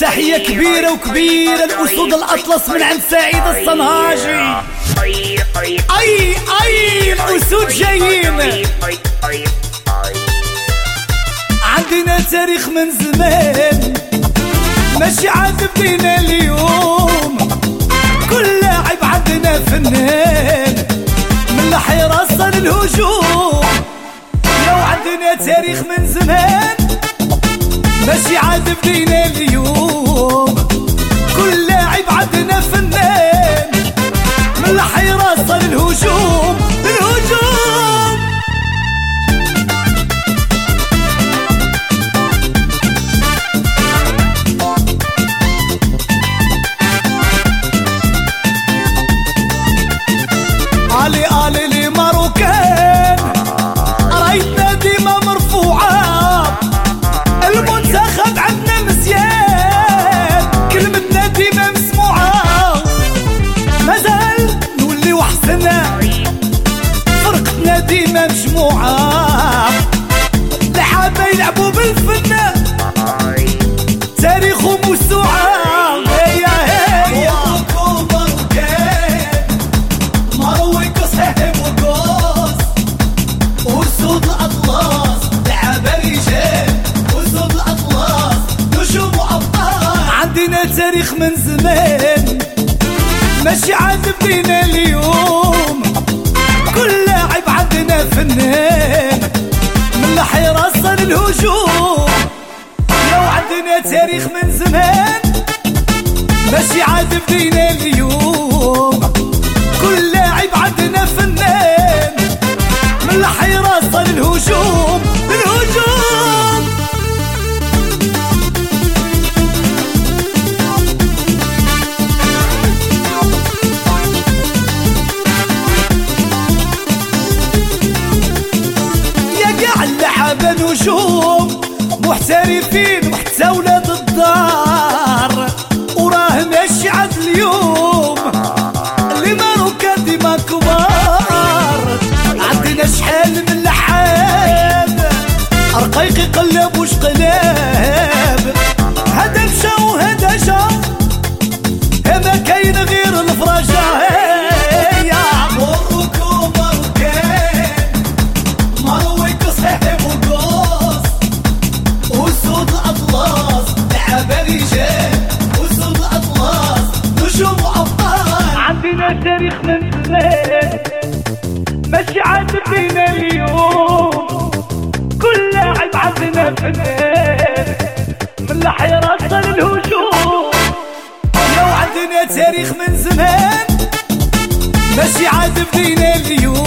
تحية كبيرة وكبيرة الأسود الأطلس من عند سعيد الصنهاجي. أي أي الأسود جايين. عندنا تاريخ من زمان ماشي عاد بدينا اليوم. كل لاعب عندنا فنان من الحراسة للهجوم ماشي عاد بدينا اليوم. كل لاعب عندنا فنان. من الحراسة للهجوم للهجوم عندنا تاريخ من زمان. ماشي عاد بدينا اليوم. كل لاعب عندنا فنان. من الحراسة للهجوم لو عندنا تاريخ من زمان. ماشي عاد بدينا اليوم. كل لاعب عندنا فنان. من الحراسة للهجوم محترفين وحتى ولاد عندنا تاريخ من زمان ماشي عاد فينا اليوم. كل لاعب عندنا فنان من الحراسة للهجوم لو عندنا تاريخ من زمان ماشي عاد بدينا اليوم.